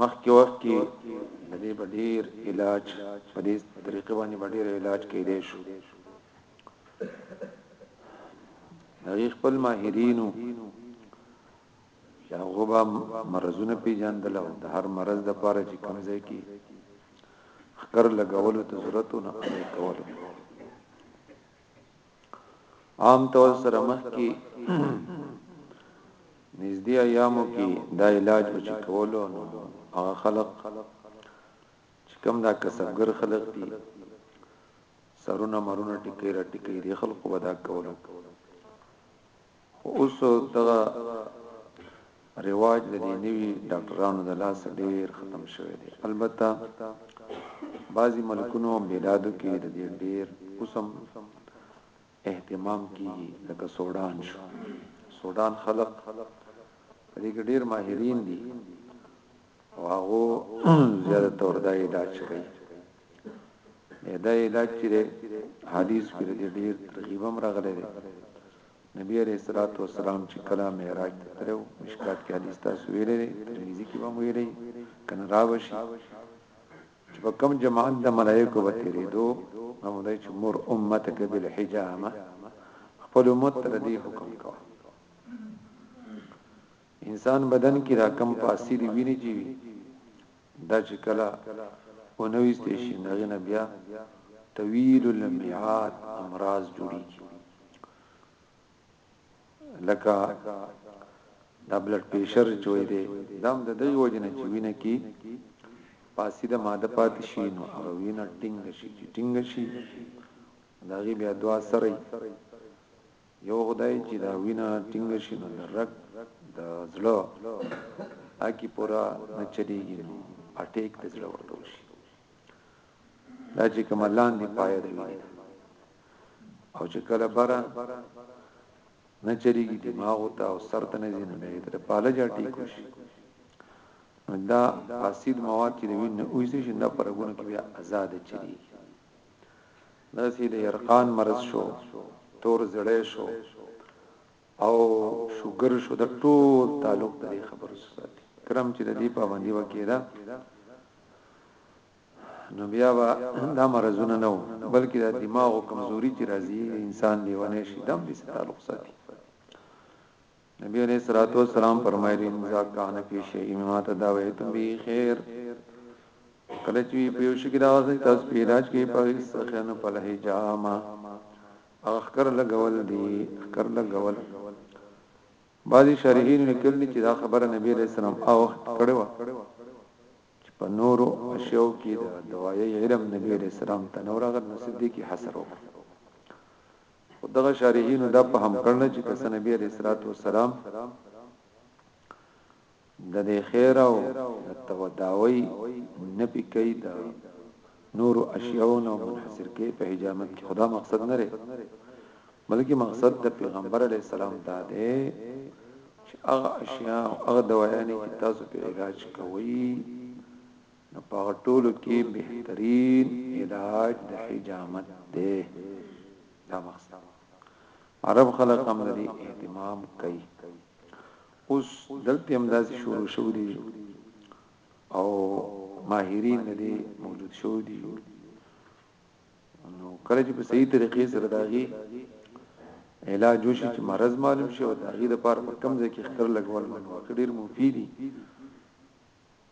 مخکې وخت کې د دې په ډیر علاج په دې طریقې باندې په ډیر علاج کېدې شو هغه خپل ماهرینو چې هغه به مرزونه پیژندل او د هر مرز د پاره چې کوم ځای کې خکر لګولو ته ضرورت نه کولو عام طور سره مخکي نږدې ایامو کې دا علاج به چې کولو نو هغه خلق چې کوم دا کسبګر خلق دي سرونه مرونه ټکی را ټکی دي خلقو به دا کولو خو اوس دغه رواج د دې نوي ډاکټرانو د لاسه ډېر ختم شوی دی. البته بعضي ملکونو او بلادو کې د دې ډېر اوس هم اهتمام کېږي لکه سوډان شو. سوډان خلک په دې کې ډېر ماهرین دي او هغو زیاده تور دا علاج کوي. دا علاج چې حدیث کې ډېر ترغیب هم راغلی دی. نبی علیه الصلاة والسلام چې کله معراج ته تللی وو مشکات کې حدیث تاسو ویلی دی ترمذي کې به هم ویلی کنه را به شي چې په کوم جماعت د ملایکو به تېرېدو نو مولای چې مر امتک بالحجامه خپل امت ته دې حکم کوه انسان بدن کې راکم پاسي دی ویني چې دا چې کله ونويستې شي نو هغې نه بیا طویل المیعاد امراض جوړیږي لکه دا بلډ پریشر چې وي دی دا هم د دې وجه نه چې وینه کې پاسې د ماده پاتې شي نو هغه وینه ټینګ شي چې ټینګ شي دا غي بیا دوا سره یو خدای چې دا وینا ټینګ شي نو د رګ د زړه اکی پورا نه چلیږي نو اټیک د زړه ورته وشي دا چې کوم لاندې پایه دی او چې کله بره نه چریږي دماغ او تا او سر ته نه زینو نه تر پاله جاټي کوش دا اسید مواد چې وینې اوسې شنه پرګونه کې بیا آزاد چریږي داسې د يرقان مرض شو تور زړی شو او شوګر شو د ټول تعلق د خبرو سره دي کرم چې د دې پابندي وکیدا نو بیا با دا مرزونه نه بلکې د دماغ کمزوري چې راځي انسان لیونه شي دم دې تعلق ساتي نبی علیه الصلاة والسلام فرمایلی اذا کان فی شیء مما تداویتم به خیر کله چې په یو شي کې دا غزه تاسو په علاج کې په سخن په لهجامه اخکر لګول دي اخکر لګول بعضی شارحین لیکل دي چې دا خبره نبی علیہ السلام او کړو چې په نورو اشیاء کې دا دوايي علم نبی علیہ السلام ته نور غد صدیقی حسر وکړ خو دغه شارحینو دا پهم کړنه چې کسه نبی علیه الصلوة والسلام ددې خیر او د توداوی نپی کوي د نورو اشیاو نه منحصر کوي په حجامت کې خدا مقصد نه لري بلکې مقصد د پیغمبر علی السلام دا دی چې هغه اشیاء او هغه دوايانې چې تاسو په علاج کوي نو په هغه ټولو کې بهترین علاج د حجامت دی دا مقصد عرب خلک هم لري اهتمام کوي اوس دلته هم داسې شروع شو دي او ماهرین دې موجود شو دي نو کله چې په صحیح طریقې سره داغي علاج وشي چې مرض معلوم شي او داغي د پاره په کم ځای کې خطر لګول منو ډیر مفیدی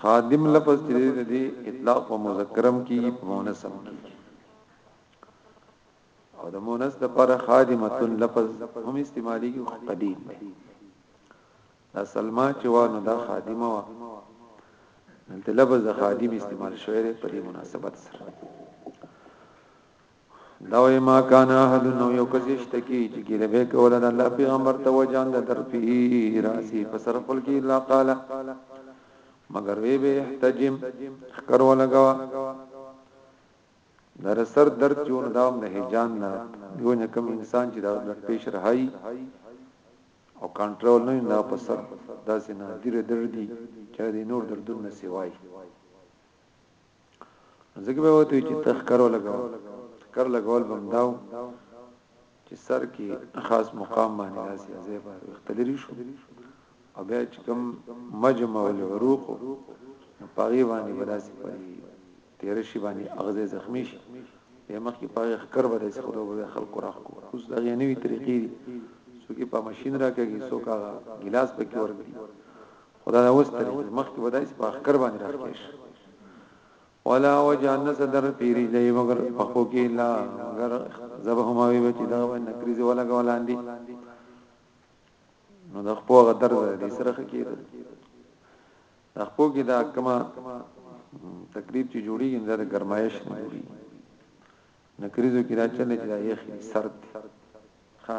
خادم لفظ چې د دې اطلاق په مذکر هم کیږي په مؤنث هم کیږي او د مؤنث د پر خادمتن لفظ هم استعمالي کې قبیح دی دا سلمہ چې و نو دا خادمه و دلته لفظ د خادم استعمال شوی دی په دې مناسبت سره دا وای ما کان احد نو یو کس شته کی چې ګیره به کوله د الله پیغمبر ته وجان د در فيه راسي په سر خپل کې لا قال مگر وی به احتجم خکر ولګوا در سر درد چون داوم نه هجان نه یو نه کوم انسان چې دا بلډ پريشر هاي او کنټرول نه نه په سر داسې نه ډیر دردي چې د نور دردونه سیوای ځکه به وته چې تخکرو لګاو تخکر لګول بمداو چې سر کې خاص مقام باندې راسي ځای به اختلری شو او بیا چې کوم مجمع العروق پاغي باندې براسي پري تیر شي باندې اغزه زخمی شي به مخکې پاغي خکر به داسې خلکو به خلکو راخو اوس دا غنوي طریقې دي څوک په ماشين راکږي څوک هغه ګلاس پکې ورګي خو دا اوس ترې مخکې به داسې په اخکر باندې راخکې شي ولا وجه نصدر پیری لې مگر پخو کې لا مگر زبهما وی چې دا باندې نکریز ولا غولاندې نو د خپل غدر دې سره کېدل د خپل کې دا کما تقریب چې جوړیږي دا د گرمایش نه جوړي نکریزو کې راځي چې دا یې سرد ها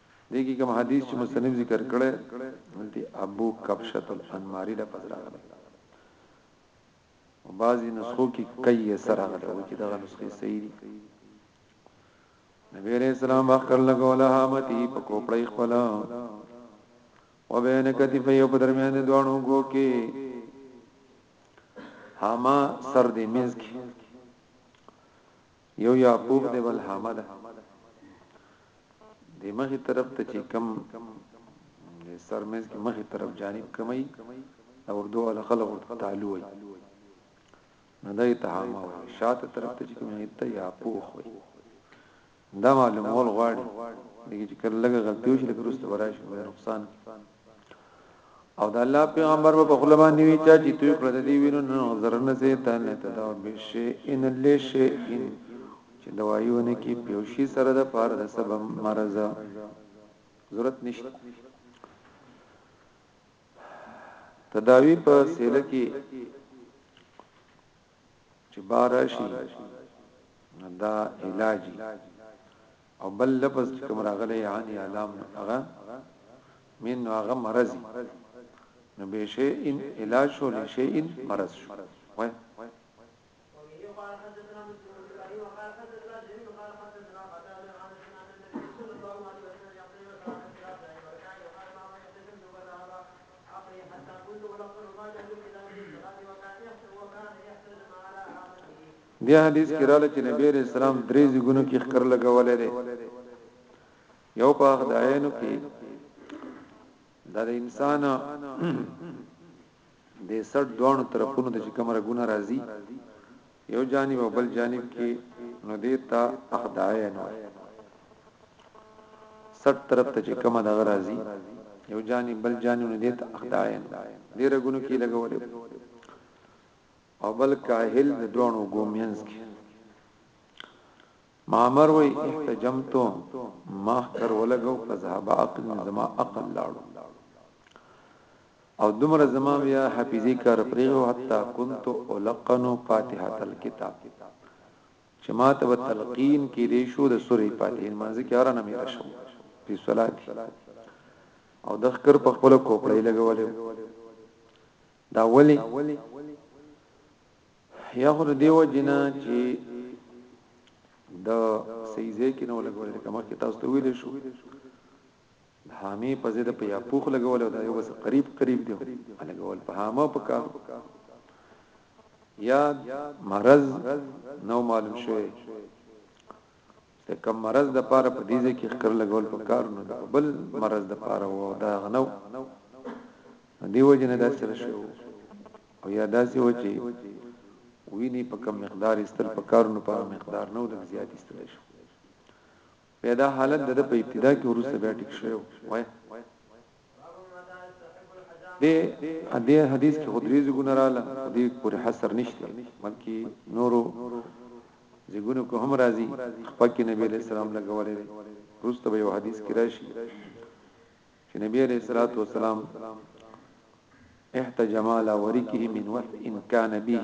دې کې کوم حدیث چې مصنف ذکر کړي دلته ابو کبشه الانماری لفظ راغلی او بعضی نسخو کې کای سره غلې او چې دغه نسخې صحیح دي نبی علیہ السلام اخر لګوله حامتی په کوپړی خپل او بین کتفی او په درمیان دوانو گو کې حاما سر دې منځ کې یو یعقوب دی بل حامه ده د مخې طرف ته چې کم سرمز کې مخې طرف جانب کمی او اردو ول خلق تعالو وي نه دای ته حامه وي شاته طرف ته چې کم ته یا پوخ وي دا معلومول غواړي دغه چې کله لګه غلطي وشي لکه رسته ورای شي نقصان او د الله پیغمبر په خپل باندې وی چا چې توی کړ د دې وینو نه زرنه زه ته نه ته دا به شي ان له شي ان چې دوایونه کې پیوشي سره د پاره د سبب مرز ضرورت نشته تداوی په سیله کې چې با راشي نو دا علاجي او بل لفظ چې کوم راغلی عن علام هغه من هغه مرض نو به شي ان علاج شو لشي ان مرض شو وای هغه حتی قلت ولو قالوا ما جادوك الا من السلام وكان يحسب وكان يحتجم على حاجته. بیا حدیث کې راغلي چې نبی علیه السلام درې ځیګونو کې ښکر لګولی دی یو په حق د عینو کې دا د انسان د سړ دوانو طرفونو ته چې کومه ګونه راځي یو جانب او بل جانب کې نو دیتا اخداین وای سټ طرف ته چې کومه دغه راځي یو جانب بل جانب نو دیتا اخداین دې رګونو کې لګولې او بل کاهل د دوانو ګومینز کې مامر وی احتجمتو ماخ کر ولګو فذهب عقل زما عقل لاړو او دومره زما بیا حافظی کار پریږو حتی کنت القن فاتحه الکتاب چې ما ته به تلقین کې دی شو د سوره فاتحه منځ کې ارانه مې راشو په صلات او د خکر په خپل کوپړې لګولې دا ولی یا خو دیو جنا چې د سیزه کې نو لګولې کما کې تاسو ته ویل شو د حامې په ځای د په یا پوخ لګول او دا یو بس قریب قریب دی لګول په حامه په کار یا مرض نو معلوم شوی ته کم مرض د پاره په دې ځکه خکر لګول په کار نه ده بل مرض د پاره و دا غنو دیو جن دا سره شو او یا دا سی و چې ویني په کم مقدار استل په کار نه په مقدار نه د زیات استل شو بیا دا حالت دده په ابتدا کې وروسته بیا ټیک شوی و وایه دې دې حدیث کې خدري زګونه رااله دې پورې حصر نشته بلکې نورو زګونه کو هم راځي خپکه نبی له سلام لګولې روسته به یو حدیث کې راشي چې نبی عليه الصلاه والسلام احتجم على وريكه من وث ان كان به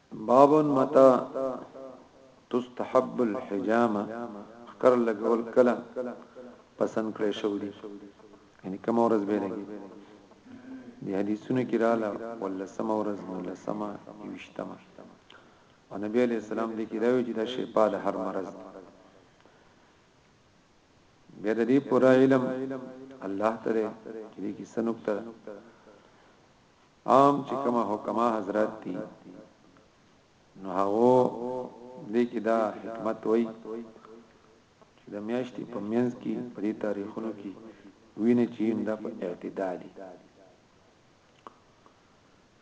باب متى تستحب الحجامه خکر لګول کله پسند کړی شو دي یعنی کوم ورځ به لګي دی حدیثونه کې رااله ولا سم ورځ نو لسمه یوشتمه او نبی علی السلام دې کې دا وی چې دا شفا د هر مرض بیا د دې پورا علم الله تعالی دې کې سنوکته عام چې کومه حکما حضرات دي نو هغه دې کې دا حکمت وای چې د میاشتې په منځ کې په دې تاریخونو کې وینه چې دا په اعتدالي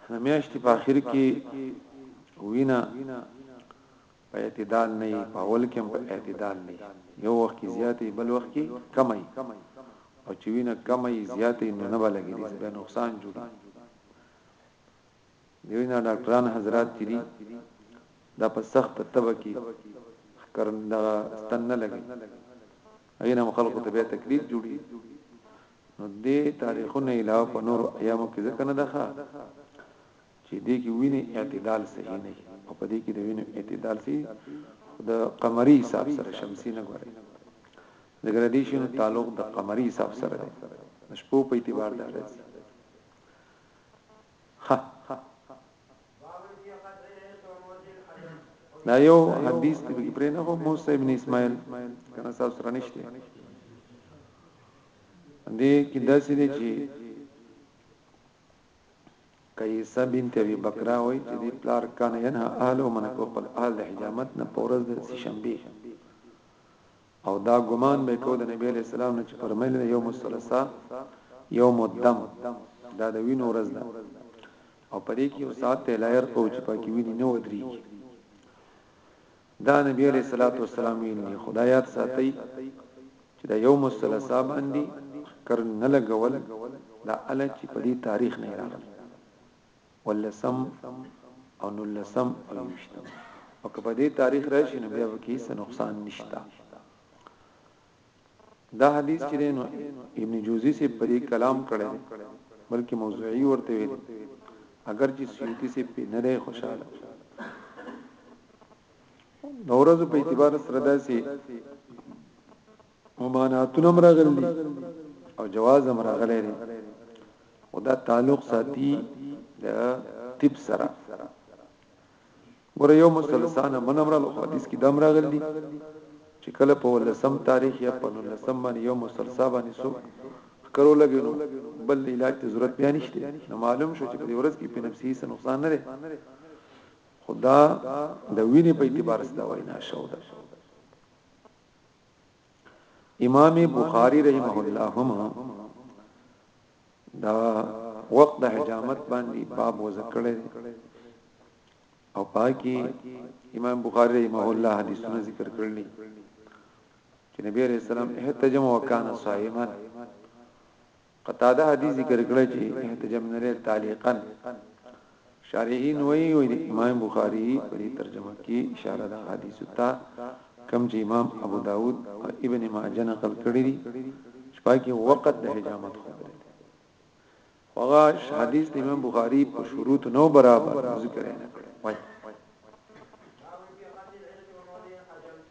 د میاشتې په اخر کې وینه په اعتدال نه يي په اول کې هم په اعتدال نه يي يو وخت کې زيات يي بل وخت کې کم يي او چې وینه کم يي زيات يي نو نه بلګي دي به نقصان جوړي دیوینا ډاکټران حضرات چې دي دا په سخت تبه کې کرن دا ستن نه لګي اينه خلکو ته به تکلیف جوړي نو دې تاریخونه علاوه په نور ایامو کې ځکه نه دخه چې دې کې وینې اعتدال صحیح نه وي او په دې کې د وینو اعتدال سي د قمری حساب سره شمسی نه ګوري ذکر دي شنو تعلق د قمری حساب سره دی شپو په اعتبار د ورځ ها دا یو حدیث دی په پرې نه هو موسی ابن اسماعیل کنه تاسو سره نشته دې کې داسې دي چې قيصه بنت ابي بکره وایي چې د پلار کان ینه اهله من کو خپل اهل د حجامت نه په ورځ د سشنبه او دا ګمان به کو د نبی علی السلام نه چې فرمایلی د یوم الثلاثاء یوم الدم دا د وینو ورځ ده او پرې کې یو ساعت ته لایر کو چې پاکي ویني نه ودرېږي دا نبی علیه الصلاة والسلام ویل دي خدای یاد ساتئ چې دا یوم الثلاثاء باندې کر نه لګول دا ال چې په دې تاریخ نه راغلی ولسم او نلسم او یوشتم او که په دې تاریخ راشي نو بیا به کې څه نقصان نشته دا حدیث چې دی نو ابن جوزی صاحب په دې کلام کړی دی بلکې موضوعي ورته ویل اگر چې سیوطي صاحب په نه دی خوشاله د ورځو په اعتبار سره داسي ممانعتونه مرغلي او جواز مرغلي دي او دا تعلق ساتي د طب سره ګوره یو مسله ستانه منم راله خو حدیث کی دام راغلی دی چی کله په اولسم تاریخ یا په نولسم باندی یو مسلسه باندی څوک ښکر ولګی نو بل د علاج ته ضرورت بیا نشته نو معلوم شو چی په دی ورځ کی په نفسیی څه نقصان نه دی خو دا د وینی په اعتبار څه دا وینا شوده. امام بخاری رحمه الله هم دا وخت د حجامت باندې باب وذکړل او پاکي امام بخاری رحمه الله حدیثونه ذکر کړل چې نبی عليه السلام احتجم وکانا صائما قتاده حدیث ذکر کړی چې احتجمنا له تعلیقا شارحین وی وی د امام بخاری په دې ترجمه کې اشاره ده حدیث ته کم چې امام ابو داود او ابن ماجه نقل کړی دی چې پاکي وخت د حجامت خو دی هغه حدیث د امام بخاری په شروط نو برابر ذکر نه کړی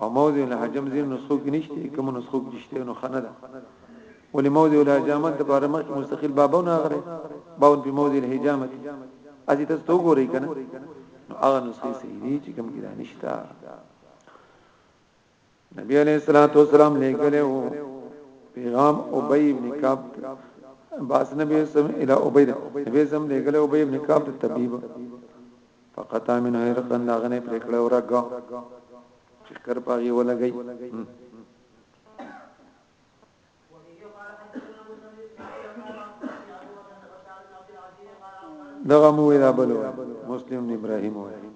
او موضع الهجم ځینې نسخو کې نشته کوم نسخو کې شته نو خنه ده ولې موضع الهجامت د بار مخ مستقل بابونه غره باون په موضع الهجامت اځي تاسو تو ګورئ کنه نو هغه نسخې صحیح دي چې کوم کې نشته نبی علیہ الصلوۃ والسلام لګلې وو پیغام ابی ابن کعب باس نبی سم الی ابی نبی سم لګلې ابی ابن کعب طبيب فقطع منه عرقا د هغه نه پرې کړه او رګ چې ښکر په هغې ولګوي دغه مو ویلا بل مسلم ابراهيم وایي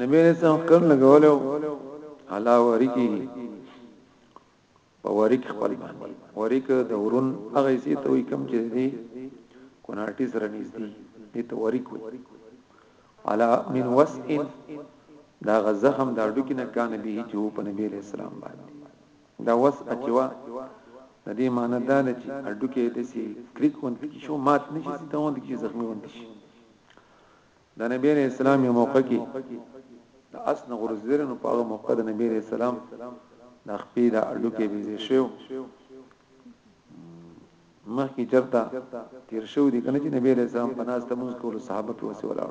نبی علیہ السلام کم لګولیو علا وریکی په وریک خپل باندې وریک د ورون هغه سي ته وي کم چې دي کوناټي سره نږدې دي ته وریک وي علا من وسئن دا غزخم دا ډکی نه کان به جو په نبی علیہ السلام باندې دا وس اچوا د دې معنی دا نه چې اډو کې د سي کلیک وند کې شو مات نشي ستوند کې زخمي وند شي د نبی علیہ السلام یو موقع کې د اس نه غورځېدل نو په هغه موقع د نبی علیہ السلام د خپې د اډو کې بيزې شو مخکې چرته تیر شو دي کنه چې نبی علیہ السلام په ناس تموز کول صحابه په وسه ولاړ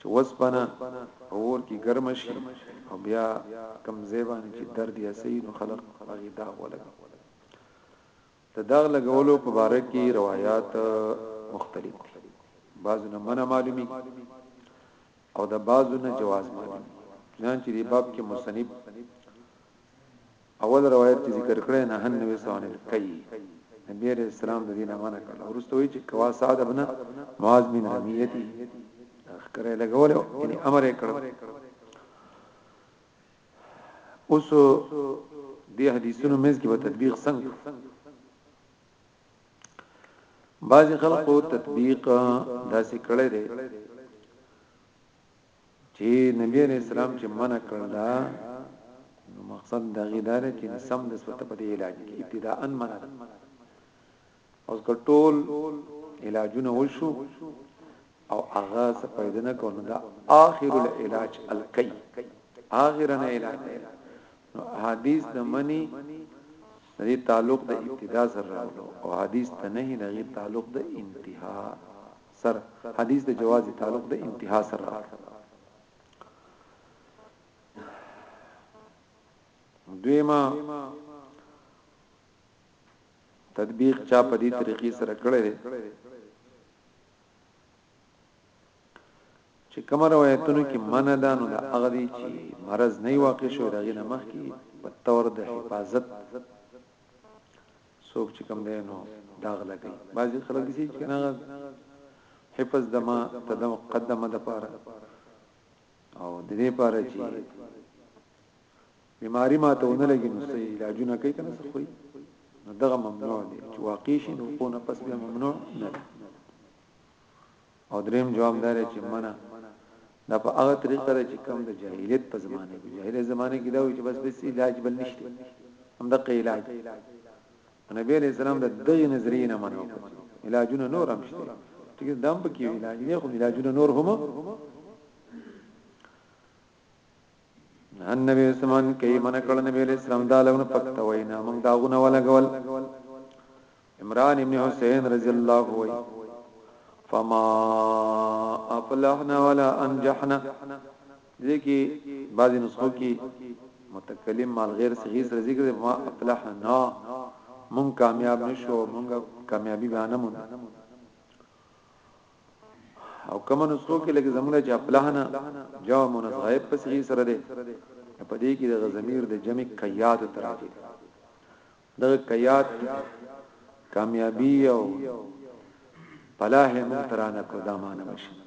چې وسپنه په اور کې ګرمه شي او بیا کم ځای باندې چې درد یا سي نو خلق هغه داغ ولګي د داغ لګولو په باره کې روایت مختلف دي بعضو نه منع معلومي او د بعضو نه جواز معلومي ځان چې دی باب کې مصنف اول روایت چې ذکر کړی نه هن نبی صلی الله علیه وسلم نبی علیہ السلام د دینه منع کړ ورسته وی چې کوا سعد ابن معاذ بن رمیتی اخکره لګول یعنی امر یې کړو اوس دې حدیثونو مز کې په تطبیق څنګه بعضی خلکو تطبیق داسې کړی دی چي نبي عليه السلام چي منع کړل دا نو مقصد دا غي دا چي سم د سپته په دې علاج کې ابتداء منع ده اوس ګټول علاجونه وشو او هغه څه پیدا نه کو نو دا اخر العلاج الکی اخرنه علاج دی نو حدیث د منی دې تعلق د ابتدا سره راغلو او حدیث ته نه دغه تعلق د انتها سر حدیث د جواز تعلق د انتها سر راوړ دویما تطبیق چا په دې طریقې سره کړی دی چې کوم روایتونو کې من ده نو دا هغه دي چې مرض نه واقع شو دغه نه مخکې په تور د حفاظت څوک چې کم دی نو داغ لګي بعضي خلک دي چې نه حفظ دما تدم قدمه د پاره او د دې پاره چې بیماری ما ته ونه لګي نو سې علاجونه کوي کنه څه خوې نو دغه ممنوع دي چې واقع شي نو کو نه پس به ممنوع نه او دریم جواب دار چې منع دا په هغه طریقه ده چې کوم د جاهلیت په زمانه کې جاهلیت زمانه کې دا وي چې بس بس علاج بل نشته هم د علاج نبی علیہ السلام د دغه نظریه نه منو علاجونه نور هم شته ټیک دام په کې علاج نه خو علاجونه نور هم ان نبی اسلام کې من کړ نبی اسلام دا لغونه پکته وینا موږ دا غونه ولګول عمران ابن حسین رضی الله وی فما افلحنا ولا انجحنا ذکی بعض نسخو کې متکلم مال غیر صحیح سره ذکر ما افلحنا مون کامیاب نشو مونږه کامیابی باندې مون او کوم نسخو کې لکه زمونږ چې خپلهنه جواب مونږ غایب په صحیح سره دی په دې کې د ضمیر د جمع قیات تراجی د قیات کامیابی او فلاح مونږ ترانه کو دا معنی مشه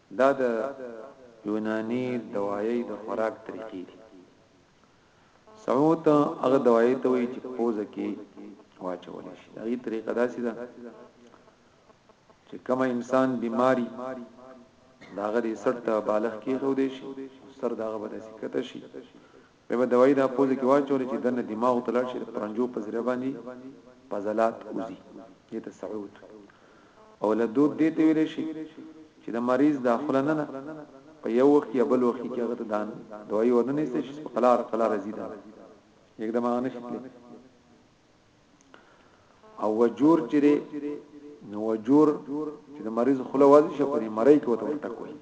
دا د یوناني دوایۍ د خوراک طریقې دي. سعوت هغه دوایۍ ته وایي چې په پوزه کې واچول شي. دا یي طریقه داسې ده چې کوم انسان بیماری دا غدي سر ته بالغ کېږو دی شي سر دا غبره سکته شي بیا به دوايي دا پوزه کې واچول شي دنه دماغ ته لاړ شي د پرنجو په ذریعه باندې فضلات وزي دې ته سعود او لدود دې ته ویل شي چې د مریض داخله نه په یو وخت یا بل وخت کې هغه ته دان دوايي ورننه شي چې په قلار قلار زیدا یک دماغ نشته او وجور چې نو وجور چې د مریض خله وازي شي په مړی کې وته ورته کوي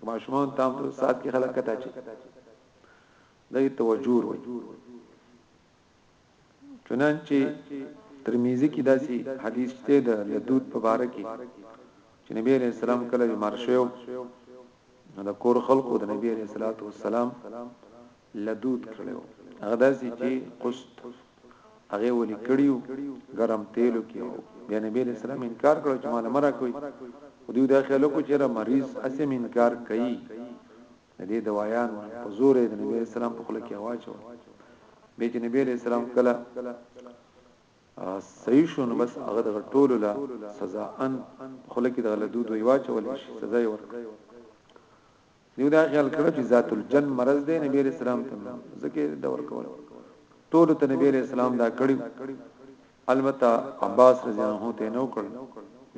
کما شومان تام ته سات کې خلک کته چې دغه توجور وي چنانچه ترمذی کې داسي حدیث ته د لدود په باره کې چې نبی عليه السلام کله بیمار شو د کور خلقو د نبی عليه السلام لدود کړو هغه داسي چې قسط هغه ولي کړیو ګرم تیلو کې بیا نبی عليه السلام انکار کړو چې مال مرا کوي خو دوی دا خیال کو چې را مریض اسیم انکار کوي د دې دوايانو په زور يې د نبي عليه السلام په خوله کې واچول به چې نبی عليه السلام کله صحیح شو نو بس هغه د ټولو لا سزا ان خلک د غلدو دوی واچول شي سزا یې ورکړه دیو دا خیال کړو چې ذات الجن مرض دی نبی علیہ السلام ته ځکه دا ورکول ټول ته نبی علیہ السلام دا کړی البته عباس رضی الله عنه ته نو کړ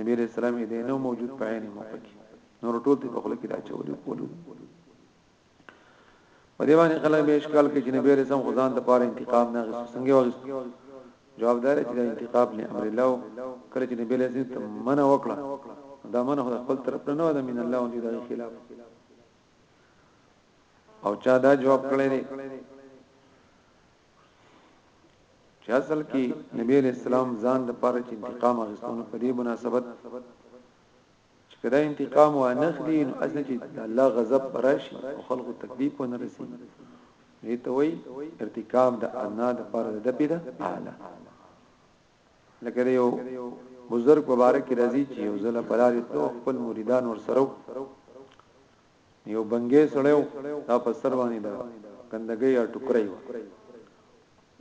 نبی علیہ السلام دې نو موجود پاین موقع کې نور ټول دې په خله کې راچولې کولو په دې باندې خلک به اشکال کې چې نبی رسول الله ځان د پاره انتقام نه غوښتي څنګه وغوښتي جوابدار چې د انتقام نه امر الله کله چې نبی رسول ته منع وکړه دا منع خپل طرف نه و د من الله او دې خلاف او چا دا جواب کړی دی چې اصل کې نبی رسول الله ځان د پاره چې انتقام غوښتونه په دې مناسبت چې کله انتقام و نه خلی نو اسنه چې الله غضب راشي او خلق تکلیف و نه رسي دې ته وای ارتکاب د انا د پر د پیدا اعلی لکه یو بزرگ مبارک راضی چې یو زله بلاري تو خپل مریدان ور سره یو بنګې سړی و، دا په سر باندې د ګندګۍ یا ټوکرۍ وه.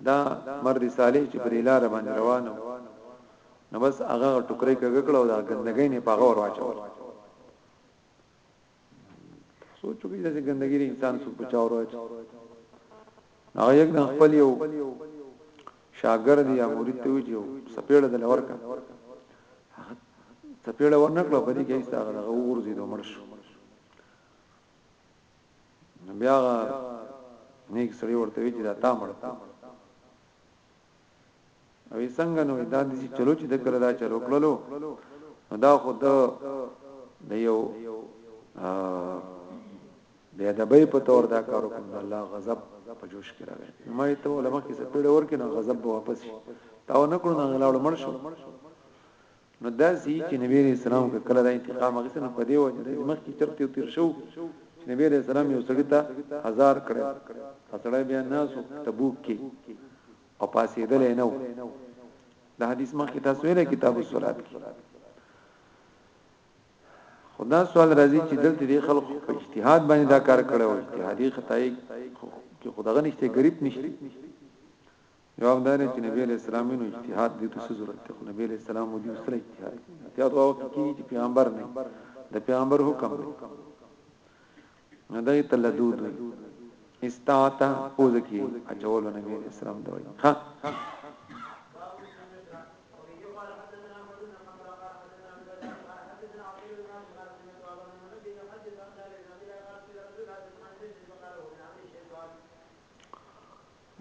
دا مرد صالح چې په دې لاره باندې روان و، نو بس هغه ټوکرۍ کږه کړه او دا ګندګۍ نه په هغه ور واچوله. سوچ وکړئ داسې ګندګي د انسان څوک په چا ور واچوي. هغه یک دن خپل یو شاګرد یا مرید ته وی چې سپېړه دل ورکا هغه سپېړه ورنکړه په دې کې ایسته هغه هغه ورزي د عمر شو بیا هغه نیک سړی ورته وی چې دا تا مړ او څنګه نو دا د چلو چې د کړه دا چلو کړلو دا خو د د یو بیا د به په تور دا کار کوم د الله غضب په جوش کې راغی ما ته علماء کې څه پیډ ور کې نه غضب واپس تاو نه کړو نه غلاړو مړ شو نو داسي چې نبی عليه السلام که کله دا انتقام اخیسته نو په دې وجه د مخکې چرته یو تیر شو چې نبی عليه السلام یو سړی ته هزار کړي هسړی بیا ناسو تبوک کې او پاسې دلې نو د حدیث مخکې تاسو ویل کتاب الصلات کې خدا سوال راځي چې دلته دي خلق په اجتهاد باندې دا کار کړو اجتهادي خدای کې خدغه نشته غریب نشته جواب دا دی چې نبی علیه السلام وینو اجتهاد دې ته څه ضرورت دی خو نبی علیه السلام مو دې وسره اجتهاد اجتهاد هغه وخت کېږي چې پیغمبر نه د پیغمبر حکم دی نه دای ته لدود وي استاتا پوز کی اچول نبی اسلام دوی ها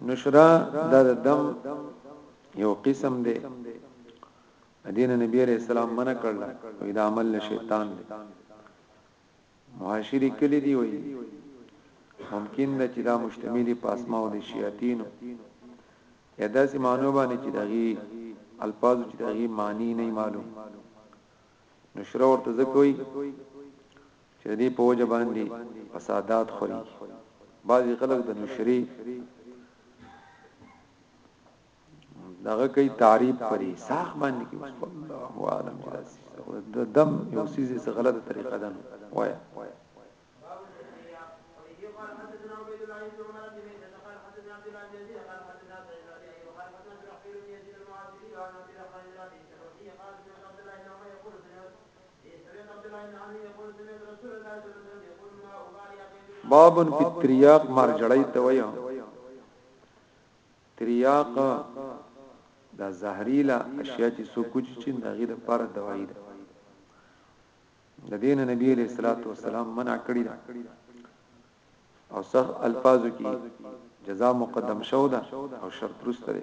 نشرا دا د دم یو قسم دی دین نبی علیہ السلام منع کړل او دا عمل شیطان دی معاشری کلی دی وی ممکن ده چې دا مشتملی په اسماء او د شیاطینو یا داسې مانو باندې چې دغه الفاظ چې دغه معنی نه معلوم نشرا ورته ځکوي چې د دې په وجه باندې فسادات خوري بعضی خلک د نشری دغه کوي تعریف پرې ساخ باندې کې الله عالم جلاس د دم یو سیزه څه غلطه طریقه ده وایا باب فی تریاق مارجړی ته وای تریاق دا زهريلا اشیاء چې سوکوچ چې دغه د پر دوايي ده د دین نبی علیہ الصلوۃ والسلام منع کړی ده او صح الفاظو کې جزاء مقدم شو ده او شرط رسته ده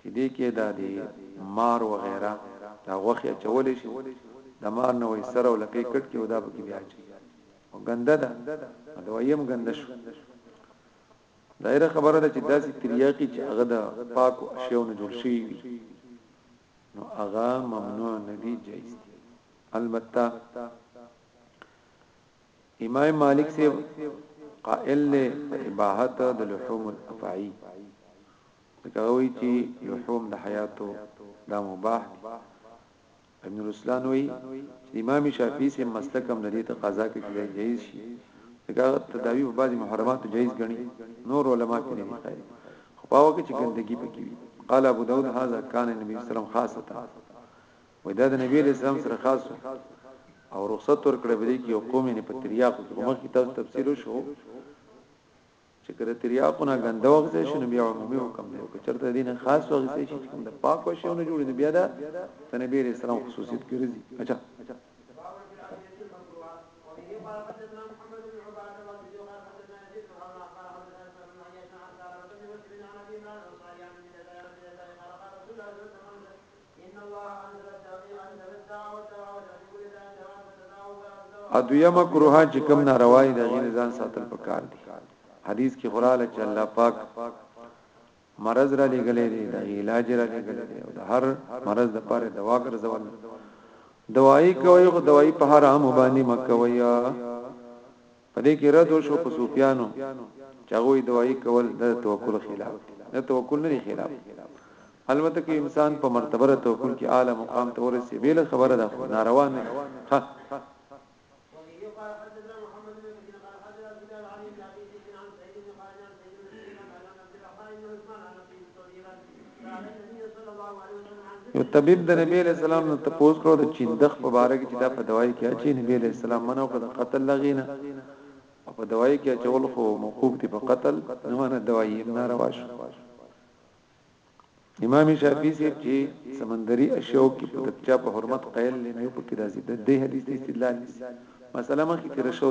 چې دې کې د د مار وغیره د غوښې اچولی شي د مار نه وای سره او لکې کټ کې او دا پکې بیا اچي او ګنده ده نو دوایم ګنده شو دایره خبره ده چې داسې تریاقي چې هغه د پاکو اشیاء نه جوړ شي نو هغه ممنوع نه دی جایز دی البته امام مالک سے قائل له اباحت د لحوم الافعی ځکه هغه وایي چې لحوم د حیاتو دا مباح دي ابن رسلان وایي چې امام شافعي سي مسلک هم د دې تقاضا کوي چې جایز شي دا تداوی په بعضي محرمات جایز ګڼي نور علما کې نه دي قائل خو پاو کې چې ګندګي پکې وي قال ابو داود هاذا کان نبی اسلام خاصه وای دا د نبی اسلام سره خاص او رخصت ورکړه بری کې یو قوم نه پتریاق کومه کتاب تفسیر شو چې کله تریاقو نه غنده وخت شي نو بیا عمومي حکم دی او چرته دینه خاص وخت شي چې کوم د پاک او شونه جوړ دی بیا دا د نبی رسول الله خصوصیت ګرځي اچھا ان الله انزل التابع انزل الدعوه وجعل كل ذا جواب سزا وبرزه ادویه مکروه چې کوم ناروای د غیر ځان ساتل پکار دي حدیث کې قرآن چې الله پاک مرض را لګلې دي د علاج را لګلې دي او د هر مرض د پاره دوا ګرځول دوايي کوي خو دوايي په حرام باندې مکوي په دې کې رد وشو په صوفیانو چې هغه دوايي کول د توکل خلاف دي د توکل نه خلاف البته کې انسان په مرتبه د توکل کې اعلی مقام ته ورسي بیل خبره ده ناروا نه ها یو طبيب د نبی له سلام نه تپوس کړو د چیندخ په باره کې چې دا په دوايي کې اچي نبی له سلام منو کړ قتل لغینا او په دوايي کې اچول خو موقوف دي په قتل نه منه دوايي ناروا شو امام شافعي صاحب چې سمندري اشیاء کې په دچا په حرمت قائل نه یو پکې راځي د دې حدیث استدلال مثلا مخکې تیر شو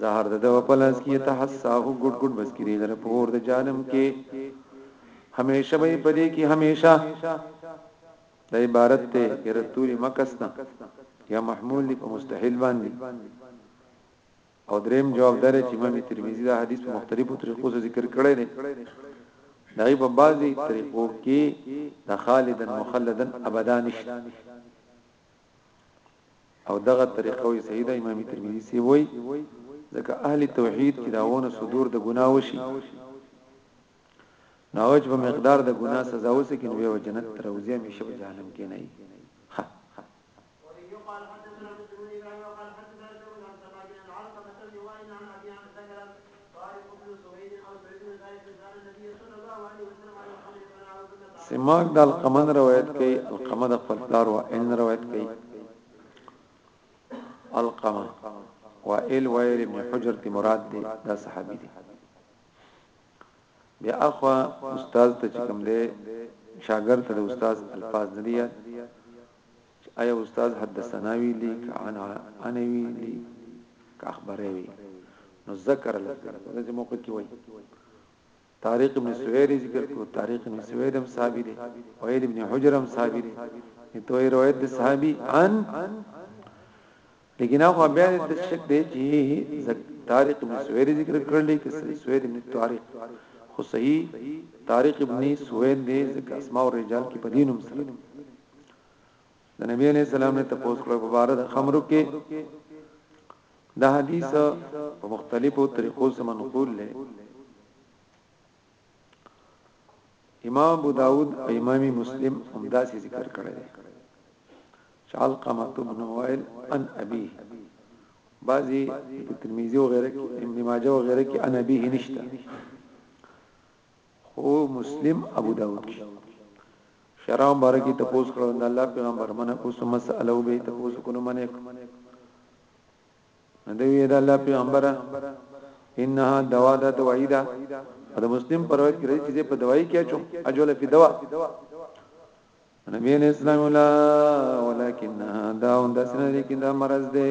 زهر د دوا په لاس کې تحساه ګډ ګډ بسکري لره په اور د جانم کې همیشه به په دې کې همیشه د عبارت ته ارتوري مکسنا یا محمول دی په مستحیل باندې او دریم جواب دار چې امام ترمذی دا حدیث په مختلفو طریقو سره ذکر کړی دی دای په بعضی طریقو کې د خالدن مخلدن ابدا نشته او دغه طریقه وی صحیح ده امام ترمذی سی وی ځکه اهل توحید چې داونه صدور د ګناه وشي ناوج په مقدار د ګناه سزا وسی کې نو یو جنت تر وزي همیشه په جهنم کې نه سماک د القمن روایت کوي القمه د خپل پلار و ان روایت کوي القمه و ال ويل ابن حجر تی مراد دی دا صحابي دی بیا اخوا استاد ته کوم دی شاګرد ته استاد الفاظ نه دی چې ایا استاد حدثنا ویلی که عن عن ویلی که اخبره وی نو ذکر لفظ دا چې موقع کې وای تاریخ ابن سویری ذکر کو تاریخ ابن سویری هم صحابي دی وحید ابن حجر هم صحابي دی ته روایت د صحابي عن لیکن هغه بیا د شک دی چې تاریخ ابن سویری ذکر کړل کې سویری ابن تاریخ خو صحیح تاریخ ابن سوید دی ځکه اسماء الرجال کې پدینم سره د نبی علیہ السلام نه تپوس کړو په بار د خمرو کې دا حدیث په مختلفو طریقو سره منقول لې امام ابو داود او امام مسلم هم دا ذکر کړی دی شال قامت ابن وائل ان ابي بعضی ترمذی او غیره کې ابن ماجه او غیره کې ان ابي نشته خو مسلم ابوداود کی شراب باره کی تپوس کړو د الله پیغمبر منه کو سو مسئله او به تپوس کو نو منه ندوی د الله پیغمبر انها دوا د دوايي ده د مسلم پروت کې رئیس چې په دوايي کې اچو اجوله په دوا نبی علیہ السلام لا ولکنها دا اند سره لیکن دا مرض ده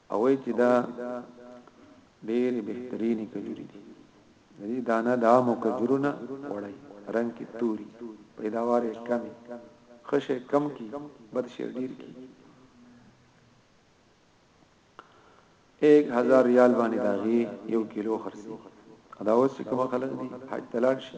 او وایي چې دا ډېرې بهترینې کجورې دي د دې دانه د عامو کجورو نه وړی رنګ کې توري پیداوار یې کمې ښه شی کم کی بد شی ډېر کی 1000 ریال باندې داغي یو کیلو خرڅي دا اوس کوم خلک دي حج تلاړ شي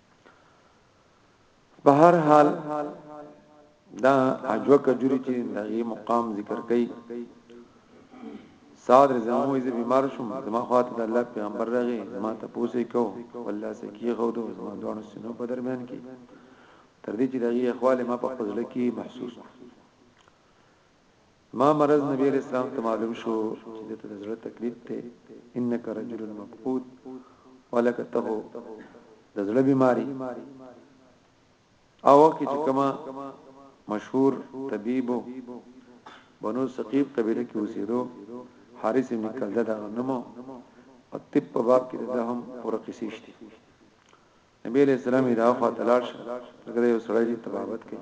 په هر حال دا اجو کجوري چې دغه مقام ذکر کړي سعد زمو یې بیمار شوم زما خواته د الله پیغمبر راغی زما ته پوسې کو والله سکی غوډو زما دوه سينو په درمیان کې تر دې چې دغه اخوال ما په خپل کې محسوس زما مرض نبی علیه السلام ته معلوم شو چې دته د زړه تکلیف ته انک رجل مبعوث ولک ته د زړه بیماری او وخت چې کما مشهور طبيب بنو ثقيب قبيله کې اوسېدو حارث ابن کلده دا نومو او طب په باب کې د هم پوره قصې شته نبی علیہ السلام دا خوا تلاش لګره یو سړی چې تبابت کوي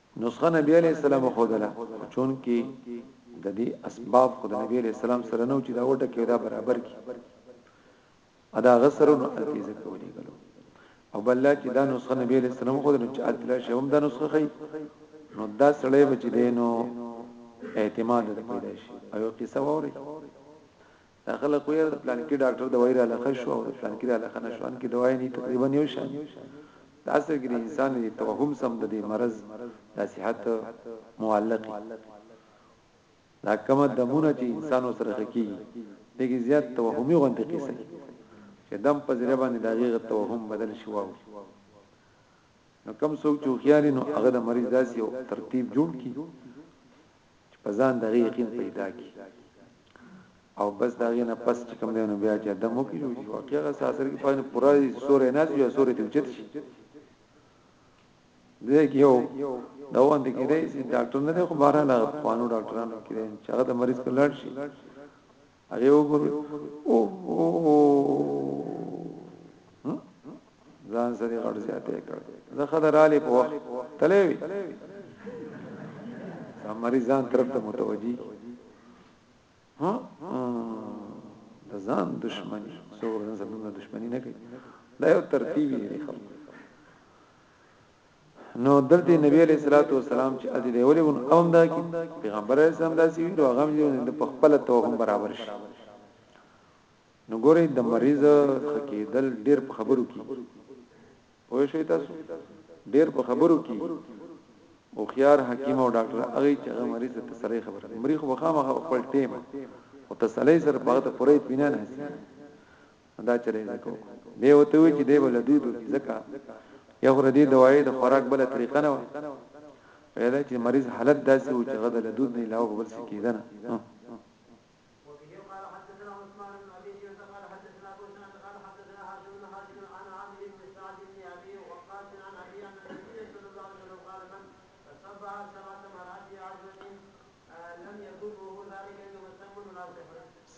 نسخه نبی علیہ السلام خودله چون کې د دې اسباب خود نبی علیہ السلام سره نو چې دا وټه کې دا برابر کی ادا غسرونو التیزه کولی غلو او بل چې دا نسخه نبی علیہ السلام خو د چا تل شوم دا نسخه خي نو دا سړی بچ دینو اعتماد پیدا شي او قصه ووري دا خلک خو یې د پلانکی ډاکټر دوايي را لخه شو او د پلانکی را لخه نشو ان کې دوايي نه تقریبا یو شان د اصل کې د انسان د توهم سم د دې مرض د صحت معلق دا کومه دمونه چې انسان سره خکی دغه زیات توهمي غونډه کیسه چې دم په ذریعہ باندې دغه توهم بدل شو نو کم څوک چې خياري نو هغه د مریض داسې ترتیب جوړ کی چې په ځان دغه یقین پیدا کی او بس داغه نه پس چې کوم دی نو بیا چې دمو کې جوړ شي واقعا ساسر کې پاین پورا سورې نه دی سورې ته وچت شي دیکھو دا وانت کې دی ډاکټر نه دی خو بارا لا خوانو ډاکټرانو کې چې هغه د مریض کلاړ شي هغه وګوري او ځان سره غړ زیاته کړ زه خدرالی په وخت تلې وی سمری ځان طرف ته متوجي ها د ځان دشمني څور ځان سره دشمني نه کوي دا یو ترتیب دی خلک نو دلته نبی علیہ الصلوۃ والسلام چې اذی دی ولې ون اوم دا کی پیغمبر علیہ السلام دا سی ویلو هغه مې د خپل توهم برابر شي نو ګورې د مریض خکېدل ډیر په خبرو کې پوه شئ تاسو ډیر په خبرو کې او خيار حکیم او ډاکټر هغه چې هغه مریض ته تسلی خبره مریض خو خامخ خپل ټیم او تسلی سره پاغه ته پوره اطمینان حاصل دا چرې ځکه وکړو دی وته وی چې دی بل دود کی ځکه یو غره دی دوايي د خوراک بل طریقه نه و ویدا چې مریض حالت داسې و چې غدل دود نه لاو بل څه کیدنه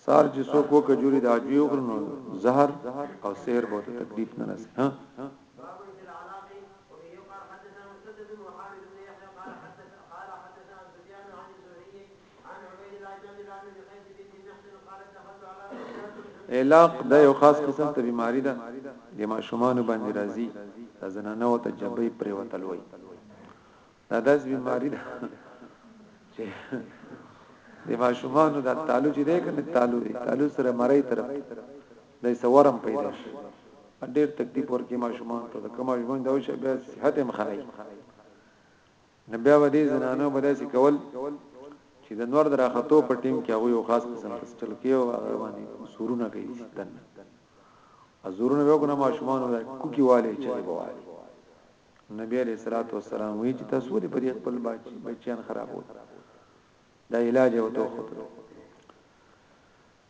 سار چې څوک وکجوري د عجوي وکړو نو زهر او سیر به ته تکلیف نه رسي ها علاق د یو خاص قسم ته بیماری ده د ماشومان باندې راځي د زنانه او ته جبې پرې وتلوي دا داس بیماری ده چې د ماشومان د تعالو چې ده کنه تعالو دی تعالو سره مړی طرف د سورم پیدا شي ډېر تکلیف ورکې ماشومان ته کوم ماشومان دا وشه بیا صحت هم خرای نه بیا و دې زنانو بلې سي کول چې د نور دراختو په ټیم کې هغه یو خاص قسم پسټل کې او هغه باندې سورونه کوي ستنه ازورونه وګنه ماشومان کوکی والي چې بواله نبی علیه الصلاة والسلام وی چې تاسو ولې په دې خپل بچیان خرابوئ دا علاج او تو خود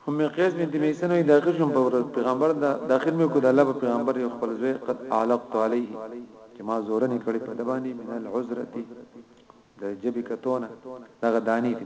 هم قیس بنت میسن وی داخل شم په ورځ پیغمبر دا داخل مې کو د الله په پیغمبر یو خپل زوی قد علقت علیه چې ما زور نه کړی په دبانی من العذرتی د جبی کتونه دغه دانی دي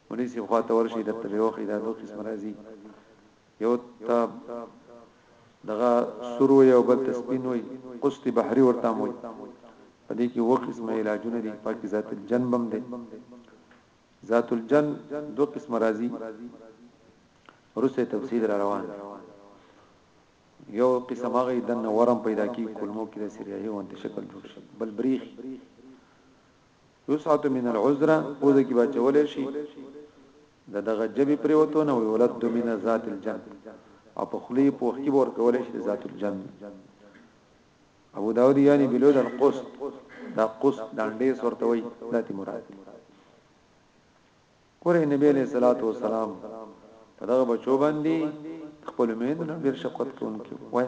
ونیسي خوا ته ورشي درته به وخی دا دوه قسم راځي یو ته دغه سرو یو بل تسپین وي قسط بحری ورته مو په دې کې و قسمه علاجونه دي پاکي ذات الجنب هم دي ذات الجن دو قسم راځي ورسته تفصیل را روان یو قسم هغه د نورم پیدا کی کلمو کې د سریه وانت شکل جوړ شي بل بریخ یسعت من العذر اوذ کی بچول شي د دغه جبی پریوتونه وی ولد من ذات الجن او په خلی په وخت کې ور کول شي ذات الجن ابو داود یعنی بلود القص دا قص دانډې سورته وی ذاتی مراد کور نبی علیہ الصلوۃ والسلام په دغه بچو باندې خپل مین ډیر شفقت کوونکی وای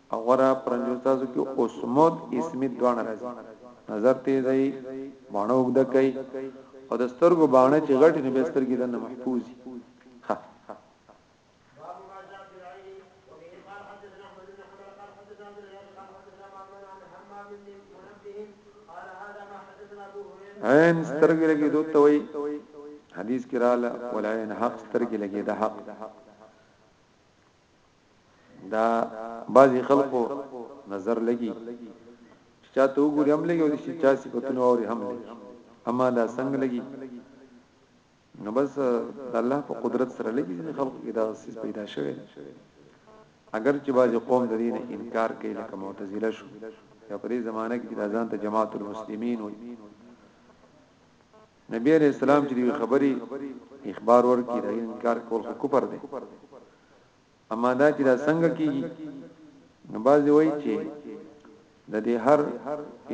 غوره پرنجوستاسو کی اوسمود اسمید دواړه راځی نظر تیزوی باڼه اوږده کوي او د سترګو باڼه چی غټی نو بیا سترګی دننه محفوظی عین سترګې لګي دوته وي حدیث کې رااله ولعین حق سترګې لګي د حق دا بعضی خلکو نظر لګي چې چاته وګوري هم لګي او چې چا صفاتونه اوري هم لګي اما دا څنګه لګي نو بس د الله په قدرت سره لګي چې خلکو کې دا سیس پیدا شوی اگر چې بعضی قوم د دین انکار کوي لکه معتزله شو یا په دې زمانه کې د ځان ته جماعت المسلمین وي نبی علیہ السلام چې دی خبري اخبار ورکړي دا انکار کول خو کفر دی اما دا چې دا څنګه کیږي نو باز وایي چې د دې هر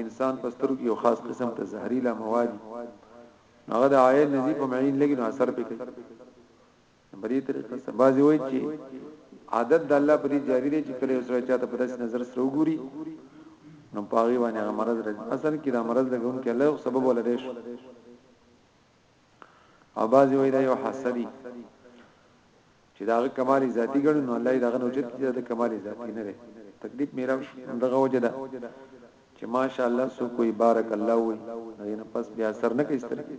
انسان پستر کې یو خاص قسم ته زهريلا مواد هغه د عین نزیف معین لګي نو اثر پکې نو په دې طریقه سره بعضې وایي چې عادت د الله په دې جاري دی چې کله یو سړی چاته په داسې نظر سره وګوري نو په هغې باندې هغه مرض راځي اصل کې دا مرض لګونکي الله یو سبب ولرې شو او بعضې وایي دا یو حسدي چې داغه کمال ذاتی ګڼو نو الله داغه نوجت چې د کمال ذاتی نه لري تکلیف میرا دغه وجه ده چه ماشاءالله څوک وایی بارک الله وایی د هغه نه پس بیا اثر نه کوي سترګې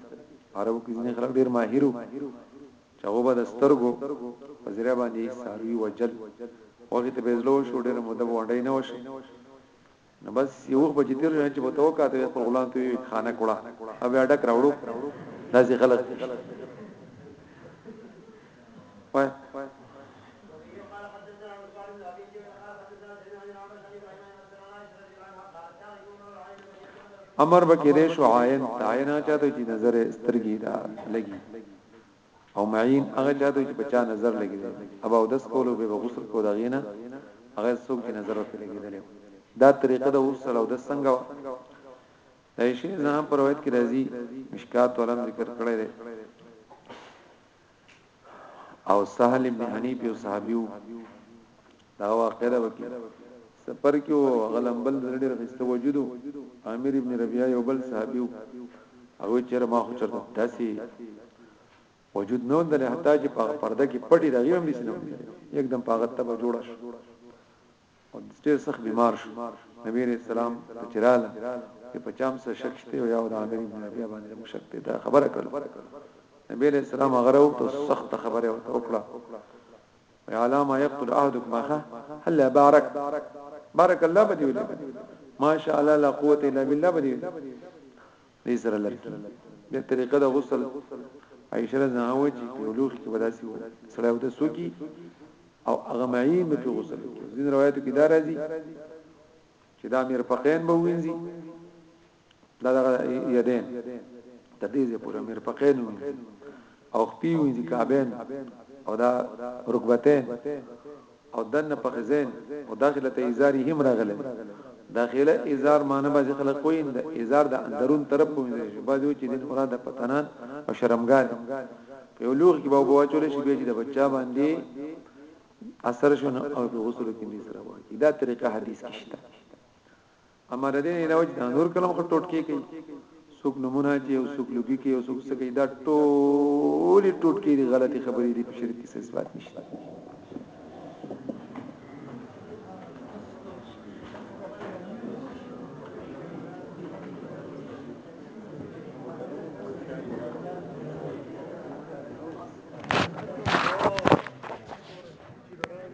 په عربو کې ځینې خلک ډیر ماهر وو چې هغه به د سترګو په ذریعه باندې ساروی وجل وخت ته به زلو شو ډیره مده وانډای نه وشه نو بس یو وخت به چې تیر شو چې په توکا ته خپل غلام ته وی خانه کړه او بیا ډک راوړو داسې خلک امر بکې دې شو عین تعینا چاته چې نظر سترګې دا لګي او معین هغه چاته چې بچا نظر لګي ابا او دس کولو به غسل کو دا غینا هغه څوک چې نظر ورته لګیدل دا طریقه د غسل او د څنګه دا شی زه پر روایت کې راځي مشکات ولم ذکر کړی دی او سهل ابن حنیف یو صحابي وو دا واقع ده وکي سفر کې او غلمبل زړه رغسته وجود عامر ابن ربيعه یو بل صحابي او چر ما خو چرته داسي وجود نه وندل حتی چې په پرده کې پټي راغی هم نشم یکدم پاغت تبه جوړ شو او ډېر سخت بیمار شو، نبي علیه السلام ته چې راغله چې په چا هم څه شک شته او یا د عامر بن ربیعه باندې زموږ شک دی دا خبره کړو، نبي علیه السلام هغه راوغوښت او سخته خبره یې ورته وکړه، وایي، علی ما یقتل احدکم اخاه، هلا بارکت، بارک الله به دې وي لګي، ماشاء الله لا قوت الا بالله به دې وي لګي، دې سره لر کېږي. بیا طریقه د غسل، عائشه رض نه وایي چې په یو لوښي کې به داسې یو سړی اودس وکړي او هغه معین به پرې غسل وکړي. ځینو روایاتو کې دا راځي چې دا مرفقین به ووینځي، دا دغه یدین تر دې ځایه پورې مرفقین ووینځي او خپې ووینځي، کعبین او دا رکبتین او دنه په خزین او داخله ته ازاری هم راغلی داخله ازار معنی بعضی خلک کوی د ازار د اندرون طرف په وینځ شي بعضی چې دین مراد د پتنان او شرمګار په یو لوخ کې به بواچول شي به چې د بچا باندې اثر شونه او په غسل کې نه سره وایي دا طریقه حدیث کې شته اما د دې علاوه دا نور کلم خو ټوټکی کوي څوک نمونه کوي او څوک لګي کوي او څوک څه کوي دا ټول ټوټکی دي غلطي خبرې دي په شرک کې څه اثبات نشته